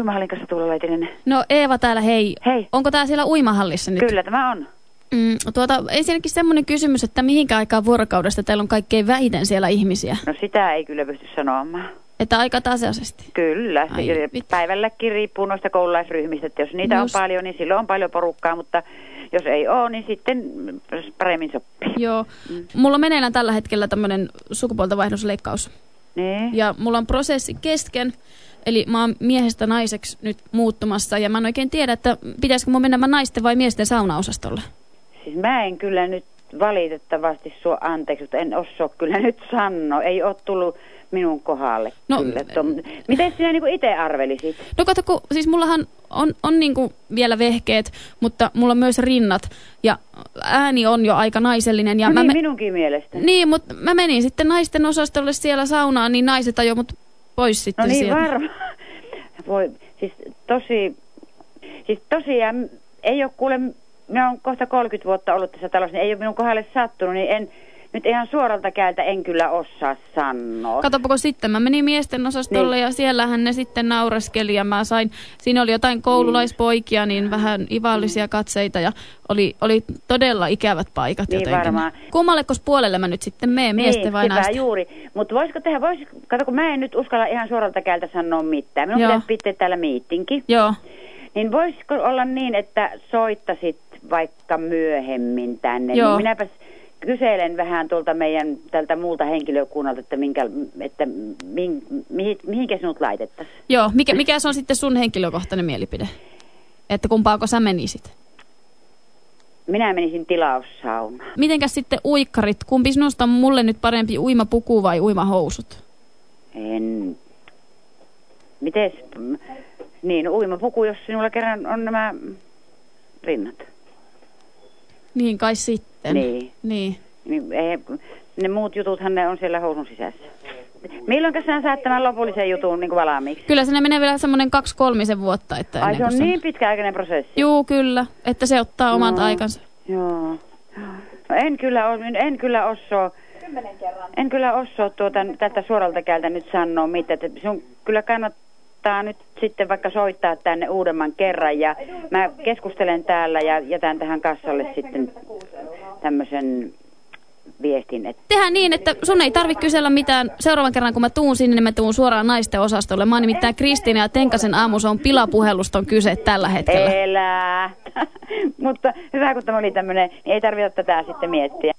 Uimahallin kanssa Tuula Laitinen. No Eeva täällä, hei. Hei. Onko tää siellä uimahallissa nyt? Kyllä tämä on. Mm, tuota, ensinnäkin semmoinen kysymys, että mihinkä aikaan vuorokaudesta teillä on kaikkein vähiten siellä ihmisiä? No sitä ei kyllä pysty sanomaan. Että aika tasaisesti. Kyllä. Ai. Päivälläkin riippuu noista koululaisryhmistä, että jos niitä Just. on paljon, niin silloin on paljon porukkaa, mutta jos ei ole, niin sitten paremmin sopii. Joo. Mm. Mulla on meneillään tällä hetkellä tämmöinen sukupuoltenvaihdosleikkaus. Niin. Ja mulla on prosessi kesken, eli mä oon miehestä naiseksi nyt muuttumassa. Ja mä en oikein tiedä, että pitäisikö mun mennä mä naisten vai miesten saunaosastolle. Siis mä en kyllä nyt valitettavasti sua anteeksi, mutta en osaa kyllä nyt sanoa. Ei ole tullut minun kohdalle No, kyllä. Tom, miten sinä niin itse arvelisit? No kato, kun, siis mullahan on, on niinku vielä vehkeet, mutta mulla on myös rinnat. Ja ääni on jo aika naisellinen. Ja no mä niin, me- minunkin mielestä. Niin, mutta mä menin sitten naisten osastolle siellä saunaan, niin naiset ajoi mut pois sitten No niin sieltä. varmaan. Voi, siis tosi, siis tosiaan ei ole kuule, minä olen kohta 30 vuotta ollut tässä talossa, niin ei ole minun kohdalle sattunut, niin en, nyt ihan suoralta käältä en kyllä osaa sanoa. Katopako sitten, mä menin miesten osastolle Niin. ja siellähän ne sitten naureskeli ja mä sain, siinä oli jotain koululaispoikia, niin vähän ivallisia katseita ja oli, oli todella ikävät paikat Niin jotenkin. varmaan. Kummallekos puolelle mä nyt sitten meen, miesten niin, vai sepä naisten? juuri. Mutta voisiko tehdä, vois, kato kun mä en nyt uskalla ihan suoralta käältä sanoa mitään. Minun Joo. pitäisi pitää täällä miittinki. Joo. Niin voisiko olla niin, että soittasit vaikka myöhemmin tänne? Joo. Niin minäpäs kyselen vähän tuolta meidän tältä muulta henkilökunnalta, että, minkä, että min, mihin, mihinkä sinut laitettaisiin. Joo, mikä, mikä se on sitten sun henkilökohtainen mielipide? Että kumpaako sä menisit? Minä menisin tilaussaunaan. Mitenkäs sitten uikkarit? Kumpi sinusta on mulle nyt parempi uimapuku vai uimahousut? En... Mites? Niin, uimapuku, jos sinulla kerran on nämä rinnat. Niin kai sitten. Niin. Niin. Niin, ei, ne muut jututhan ne on siellä housun sisässä. Milloin sinä saat tämän lopullisen jutun niin kuin valmiiksi? Kyllä sinne menee vielä semmoinen kaksi kolmisen vuotta. Että Ai se on kuin niin pitkäaikainen prosessi. Juu, kyllä. Että se ottaa omat No. aikansa. Joo. No en kyllä, o- en kyllä osaa, en kyllä osaa tuota, tästä suoralta käältä nyt sanoa mitään. Että Sinun kyllä kannattaa nyt sitten vaikka soittaa tänne uudemman kerran ja mä keskustelen täällä ja jätän tähän kassalle sitten tämmöisen viestin, että Tehdään niin, että sun ei tarvitse kysellä mitään. Seuraavan kerran, kun mä tuun sinne, niin mä tuun suoraan naisten osastolle. Mä oon nimittäin Kristiina ja Tenkasen aamu, se on pilapuhelusta on kyse tällä hetkellä. elää. Mutta hyvä, kun tämä oli tämmöinen, niin ei tarvitse tätä sitten miettiä.